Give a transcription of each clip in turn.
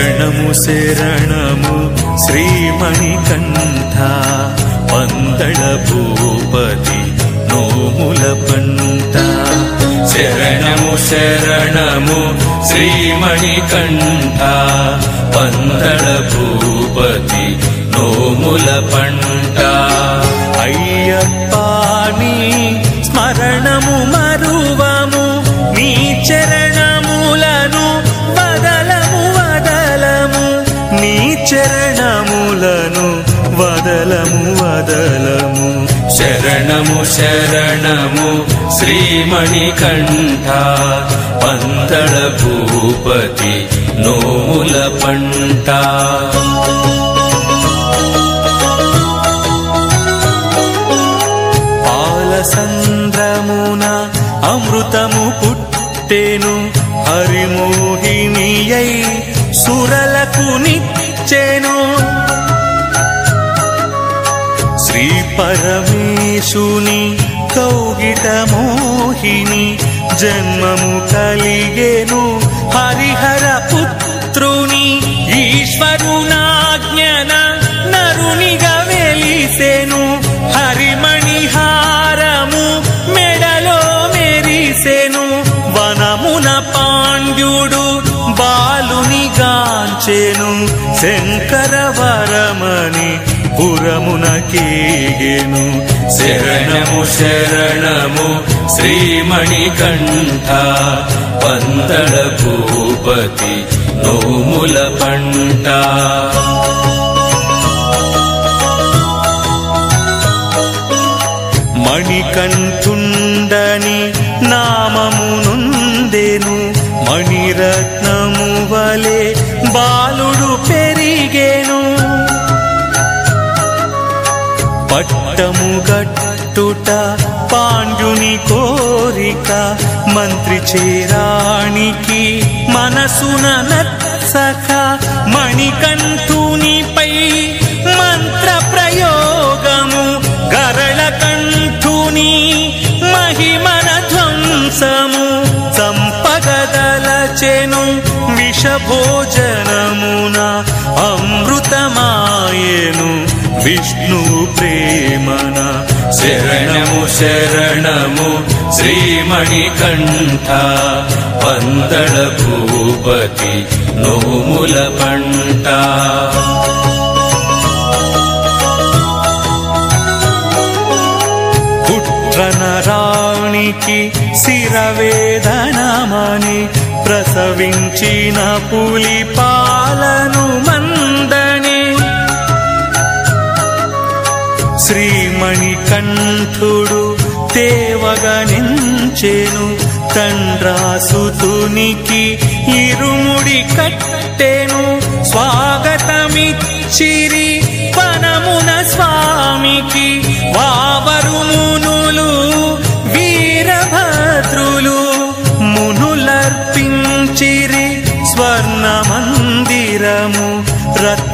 శరణము శరణము శ్రీమణికంఠ పందళ భూపతి నోముల పంట శరణము శరణము శ్రీమణికంఠ పందళ భూపతి నోముల పంట అయ్యప్పాని స్మరణము మరువము వదలము వదలము శరణము శరణము శ్రీమణికంఠ పందళ భూపతి నోముల పంట పరమేశుని కౌగిట మోహిని జన్మము కలిగేను హరిహర పుత్రుని ఈశ్వరునాజ్ఞన నరునిగా వెలిసెను హరిమణిహారము మెడలో మెరిసెను వనమున పాండ్యుడు బాలుని గాంచెను శంకర వరమని పురమున కీగెను శరణము శరణము శ్రీమణికంఠ. పందళ భూపతి నోముల పంట. మణికంఠుండని నామమునుందెను మణిరత్నము వలె బాలుడు గట్టుట పాండ్యుని కోరిక మంత్రి చేరానికి మనసున నత్సఖ మణికంఠునిపై మంత్ర ప్రయోగము గరళ కంఠుని మహిమన ధ్వంసము సంపగదలచెను విషభోజనమున అమృతమాయను విష్ణు ప్రేమన శరణము శరణము శ్రీమణికంఠ. పందళ భూపతి నోముల పంట. పుట్రనరానికి శిరవేదనమని ప్రసవించిన పులి పాలను మన శ్రీమణికంఠుడు తేవగనించెను తండ్రాసుతునికి ఇరుముడి కట్టెను స్వాగతమిచ్చిరి పనమున స్వా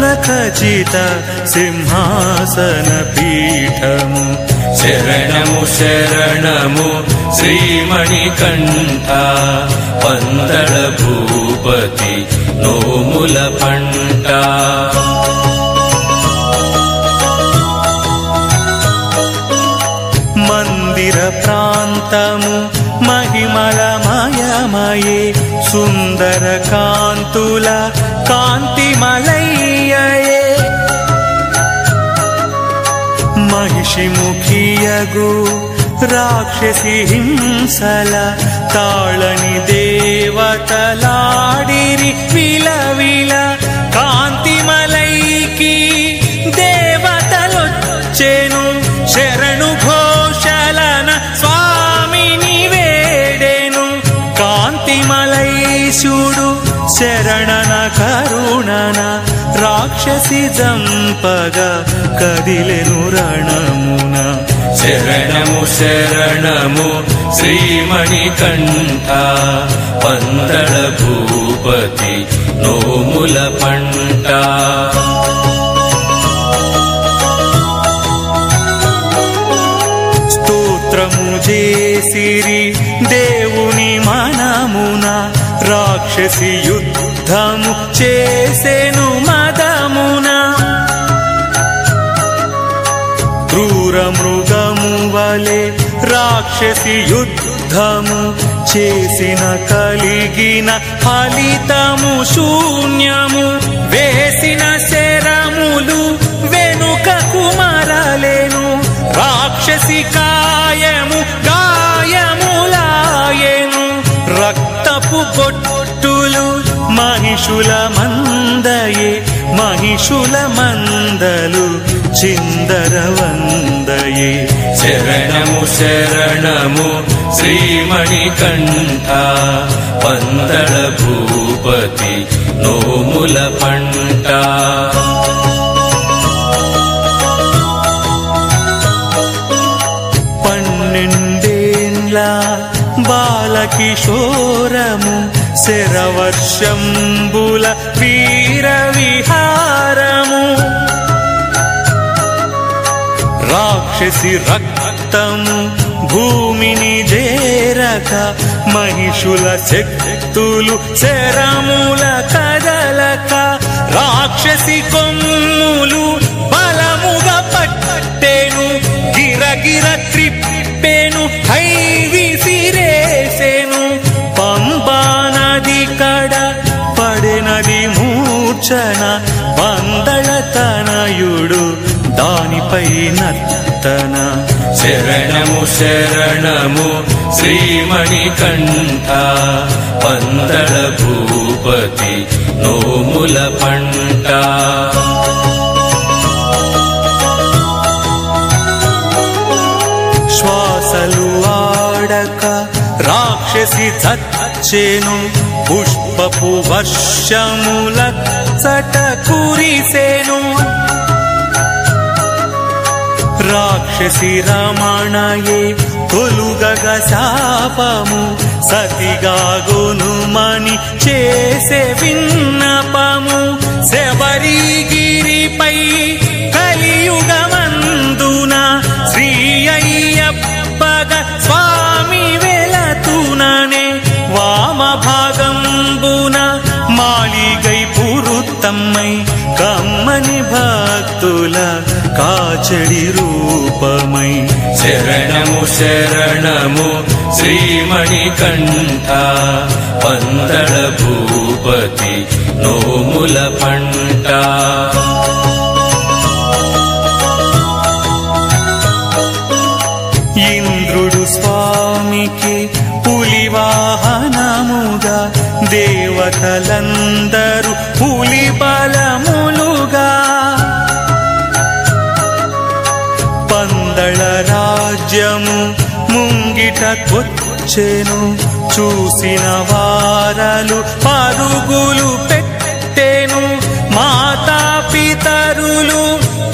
खित सिंहासनपीठं शरणं शरणमु श्रीमणिकण्ठा। पन्तड भूपति नो मुलपण्टा मन्दिरप्रान्तमु महिमला मायामये सुन्दरकान्तुला మహిషిముఖియగు రాక్షసి హింసల తాళని దేవతలాడిరి విలవిల కాంతిమలైకి దేవతలొచ్చెను. శరణు ఘోషలన స్వామిని వేడెను. కాంతిమలైశుడు शरणन करुणन राक्षसिदम्पग कबिलिनुरणमुन शरणमु शरणमु श्रीमणिकण्टा पन्तळभूपति नो मुलपण्टा स्तोत्रमुरि देव రాక్షసి యుద్ధము చేసెను మదమున. క్రూర మృగము వలె రాక్షసి యుద్ధము చేసిన కలిగిన ఫలితము శూన్యము. వేసిన శరములు వెనుకకు మరలేను రాక్షసి కాయము గాయములాయెను. రక్తపు బొట్టులు మహిషుల మందయే మహిషుల మందలు చిందరవందయే శరణము శరణము శ్రీమణికంఠ పందళ భూపతి నోముల పంట. పన్నెండేండ్ల బాలకిశోరము శరవర్షంబుల వీర విహారము రాక్షసి రక్తము భూమిని చేరక మహిషుల శక్తులు శరముల కదలక. రాక్షసి కో शरणमु शरणमु श्रीमणिकण्टा पन्तळ भूपति नो श्वासलुवाडक राक्षसि तत् अच्छे नु पुष्पपुवश्यमुलुरिसे రాక్షసి రమణయే తొలుగగ శాపము సతిగా సతిగాగొనుమని చేసే విన్నపము. శబరిగిరిపై चडि रूपमयि शरणमु शरणमु श्रीमणिकण्ठा पन्द्र भूपति नो ముంగిట కొచ్చెను చూసిన వారలు పరుగులు పెట్టెను మాతా పితరులు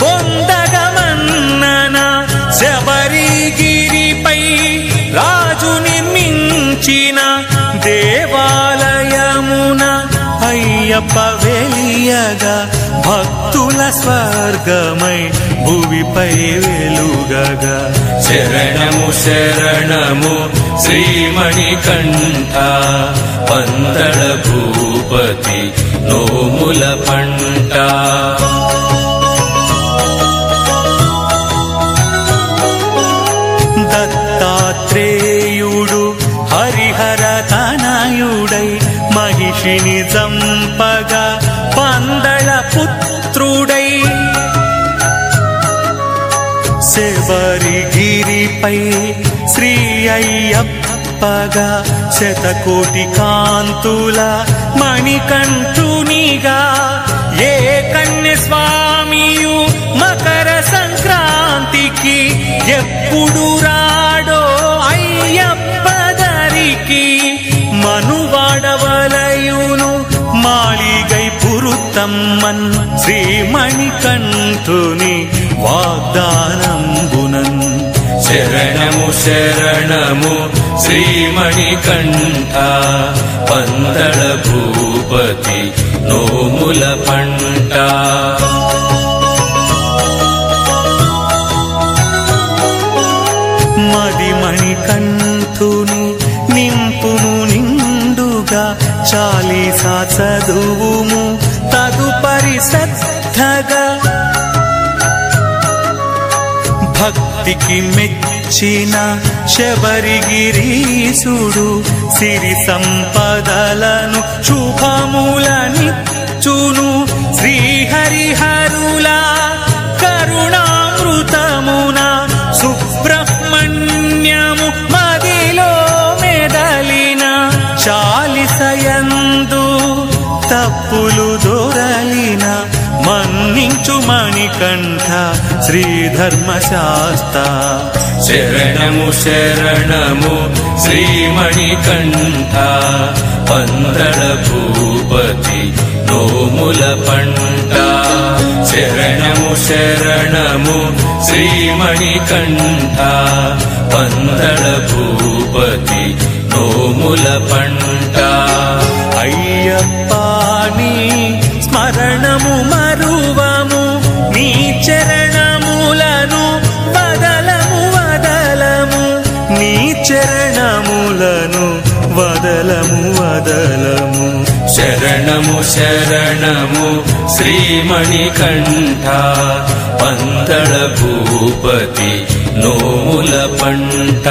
పొందగమన్నన శబరిగిరిపై రాజు నిర్మించిన దేవాలయమున అయ్యప్ప వెలియగా భక్తుల స్వర్గమై భువిపై వెలుగగా శరణము శరణము శ్రీమణి కంఠ పందళ భూపతి నోముల పంట దత్తాత్రేయుడు హరిహర తనయుడై మహిషిని చంపగా పై శ్రీ అయ్యప్పగా శతకోటి కాంతుల మణికంఠునిగా ఏ కన్య స్వామియు మకర సంక్రాంతికి ఎప్పుడు రాడో అయ్యప్ప దరికి మనువాడవలయును మాళిగై పురుతమ్మన్ శ్రీమణికంఠుని వాగ్దానంబునన్. శరణము శరణము శ్రీమణికంఠ పందళ భూపతి నోముల పంట. మది మణికంఠుని నింపును నిండుగా చాలీసా చదువుము తదుపరి సత్ భక్తికి మెచ్చిన శబరిగిరీసుడు సిరి సంపదలను శుభములనిచ్చును. శ్రీహరిహరుల కరుణామృతమున సుబ్రహ్మణ్యము మదిలో మెదలిన చాలిసయందు తప్పులు దొరలిన మన్నించు మణికంఠ श्रीधर्मशास्ता। शरणमु शरणमु श्रीमणिकण्ठा। पन्दळभूपति दोमुलपण्टा शरणमु शरणमु श्रीमणिकण्ठा। पन्दळभूपति दोमुलपण्टा अय्यप्पाणि स्मरणमु వదలము వదలము శరణము శరణము శ్రీమణికంఠ పందళ భూపతి నోముల పంట